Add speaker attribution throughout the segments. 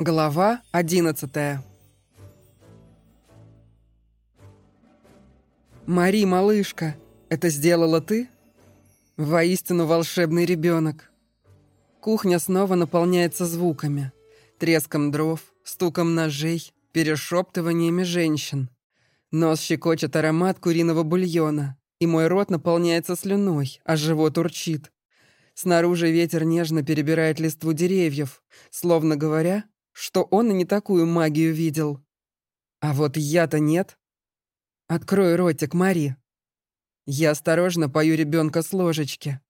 Speaker 1: Глава одиннадцатая «Мари, малышка, это сделала ты?» Воистину волшебный ребенок. Кухня снова наполняется звуками. Треском дров, стуком ножей, перешептываниями женщин. Нос щекочет аромат куриного бульона, и мой рот наполняется слюной, а живот урчит. Снаружи ветер нежно перебирает листву деревьев, словно говоря, что он и не такую магию видел. А вот я-то нет. Открой ротик, Мари. Я осторожно пою ребенка с ложечки.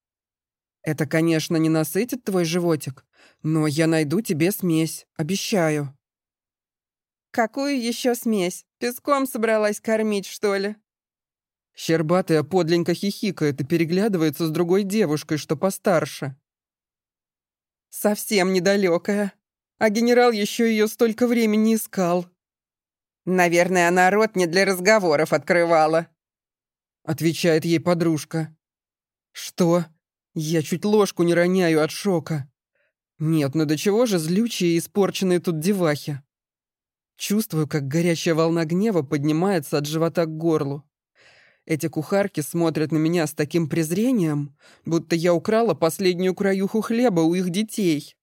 Speaker 1: Это, конечно, не насытит твой животик, но я найду тебе смесь, обещаю.
Speaker 2: Какую еще смесь? Песком собралась кормить, что ли?
Speaker 1: Щербатая подленько хихикает и переглядывается с другой девушкой, что постарше. Совсем недалекая. А генерал еще ее столько времени искал.
Speaker 2: Наверное, она рот не для разговоров открывала.
Speaker 1: Отвечает ей подружка. Что? Я чуть ложку не роняю от шока. Нет, ну до чего же злючие и испорченные тут девахи. Чувствую, как горячая волна гнева поднимается от живота к горлу. Эти кухарки смотрят на меня с таким презрением, будто я украла последнюю краюху хлеба у их детей.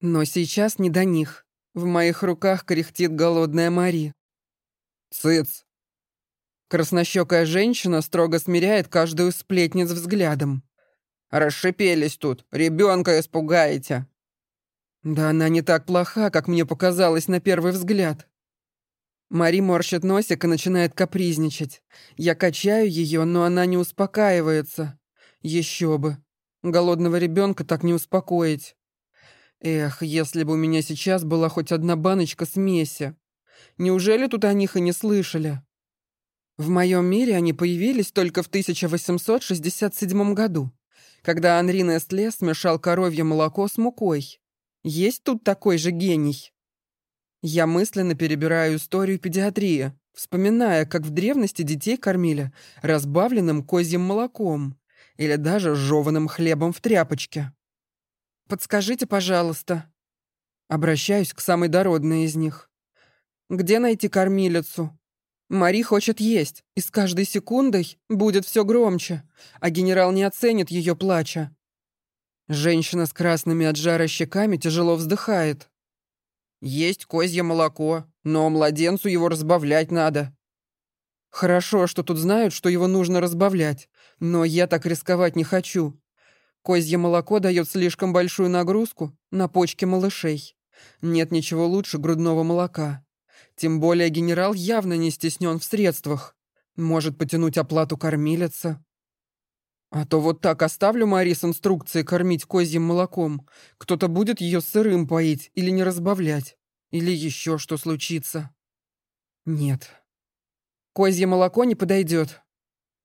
Speaker 1: Но сейчас не до них. В моих руках кряхтит голодная Мари. «Цыц!» Краснощекая женщина строго смиряет каждую сплетниц взглядом.
Speaker 2: «Расшипелись тут, ребенка испугаете!»
Speaker 1: Да она не так плоха, как мне показалось на первый взгляд. Мари морщит носик и начинает капризничать. Я качаю ее, но она не успокаивается. Еще бы. Голодного ребенка так не успокоить. Эх, если бы у меня сейчас была хоть одна баночка смеси. Неужели тут о них и не слышали? В моем мире они появились только в 1867 году, когда Анри Нестле смешал коровье молоко с мукой. Есть тут такой же гений? Я мысленно перебираю историю педиатрии, вспоминая, как в древности детей кормили разбавленным козьим молоком или даже жеванным хлебом в тряпочке. Подскажите, пожалуйста. Обращаюсь к самой дородной из них. Где найти кормилицу? Мари хочет есть, и с каждой секундой будет все громче, а генерал не оценит ее плача. Женщина с красными от жара щеками тяжело вздыхает. «Есть козье молоко, но младенцу его разбавлять надо». «Хорошо, что тут знают, что его нужно разбавлять, но я так рисковать не хочу. Козье молоко дает слишком большую нагрузку на почки малышей. Нет ничего лучше грудного молока. Тем более генерал явно не стеснен в средствах. Может потянуть оплату кормилица. А то вот так оставлю Мари с инструкцией кормить козьим молоком. Кто-то будет ее сырым поить или не разбавлять. Или еще что случится. Нет. Козье молоко не подойдет.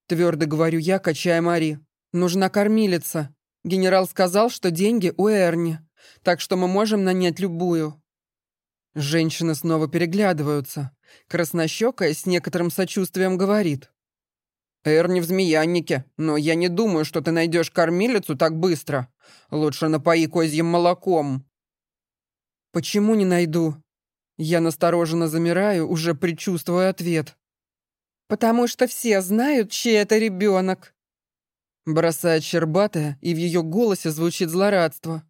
Speaker 1: Твердо говорю я, качая Мари. Нужна кормилица. Генерал сказал, что деньги у Эрни, так что мы можем нанять любую. Женщины снова переглядываются. Краснощекая с некоторым сочувствием говорит. «Эрни в змеяннике, но я не думаю, что ты найдешь кормилицу так быстро. Лучше напои козьим молоком». «Почему не найду?» Я настороженно замираю, уже предчувствуя ответ.
Speaker 2: «Потому что все знают, чей это ребенок.
Speaker 1: Бросает Щербатая, и в ее голосе звучит злорадство.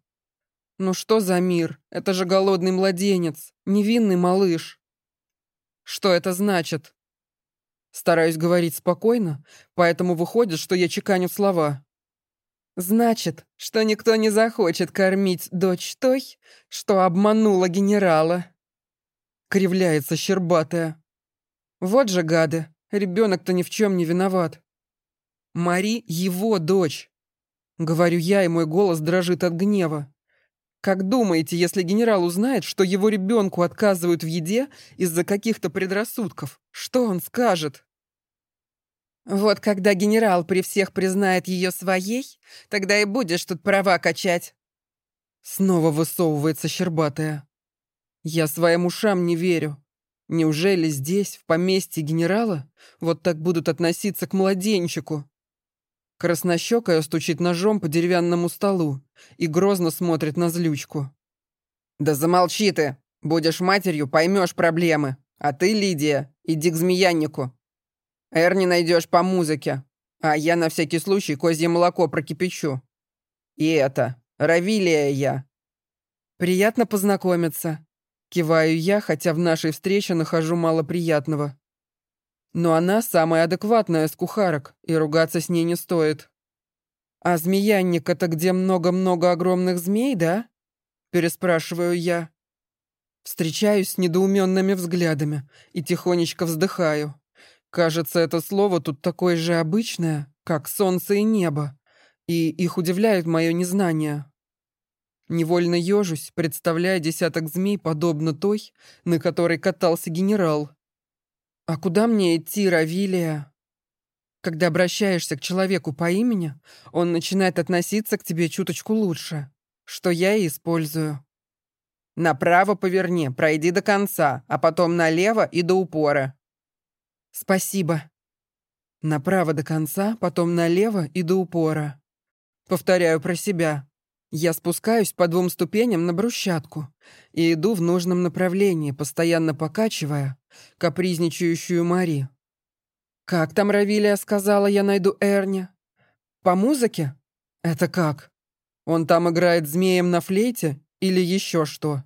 Speaker 1: «Ну что за мир? Это же голодный младенец, невинный малыш». «Что это значит?» Стараюсь говорить спокойно, поэтому выходит, что я чеканю слова.
Speaker 2: «Значит, что никто не захочет кормить дочь той, что обманула генерала».
Speaker 1: Кривляется Щербатая. «Вот же гады, ребенок-то ни в чем не виноват. Мари — его дочь. Говорю я, и мой голос дрожит от гнева. Как думаете, если генерал узнает, что его ребенку отказывают в еде из-за каких-то предрассудков, что он скажет?
Speaker 2: Вот когда генерал при всех признает ее своей, тогда и будешь тут права качать.
Speaker 1: Снова высовывается Щербатая. Я своим ушам не верю. Неужели здесь, в поместье генерала, вот так будут относиться к младенчику? Краснощекая стучит ножом по деревянному столу и грозно смотрит на злючку.
Speaker 2: «Да замолчи ты!
Speaker 1: Будешь матерью, поймешь проблемы. А ты, Лидия, иди к змеяннику. Эрни найдешь по музыке. А я на всякий случай козье молоко прокипячу. И это, Равилия я.
Speaker 2: Приятно познакомиться. Киваю я, хотя в нашей встрече нахожу мало приятного. Но она самая адекватная из кухарок, и ругаться с ней не стоит. «А змеянник — это где много-много огромных змей, да?» Переспрашиваю я. Встречаюсь с недоуменными взглядами и тихонечко вздыхаю. Кажется, это слово тут такое же обычное, как солнце и небо, и их удивляет мое незнание. Невольно ежусь, представляя десяток змей, подобно той, на которой катался генерал. «А куда мне идти, Равилия?» Когда обращаешься к человеку по имени, он начинает относиться к тебе чуточку лучше, что я и использую.
Speaker 1: Направо поверни, пройди до конца, а потом налево и до упора.
Speaker 2: Спасибо. Направо до конца, потом налево и до упора. Повторяю про себя. Я спускаюсь по двум ступеням на брусчатку и иду в нужном направлении, постоянно покачивая капризничающую Мари. «Как там Равилия сказала, я найду Эрни? По музыке? Это как? Он там играет змеем на флейте или еще что?»